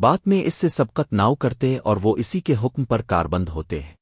بات میں اس سے سبقت ناؤ کرتے اور وہ اسی کے حکم پر کاربند ہوتے ہیں۔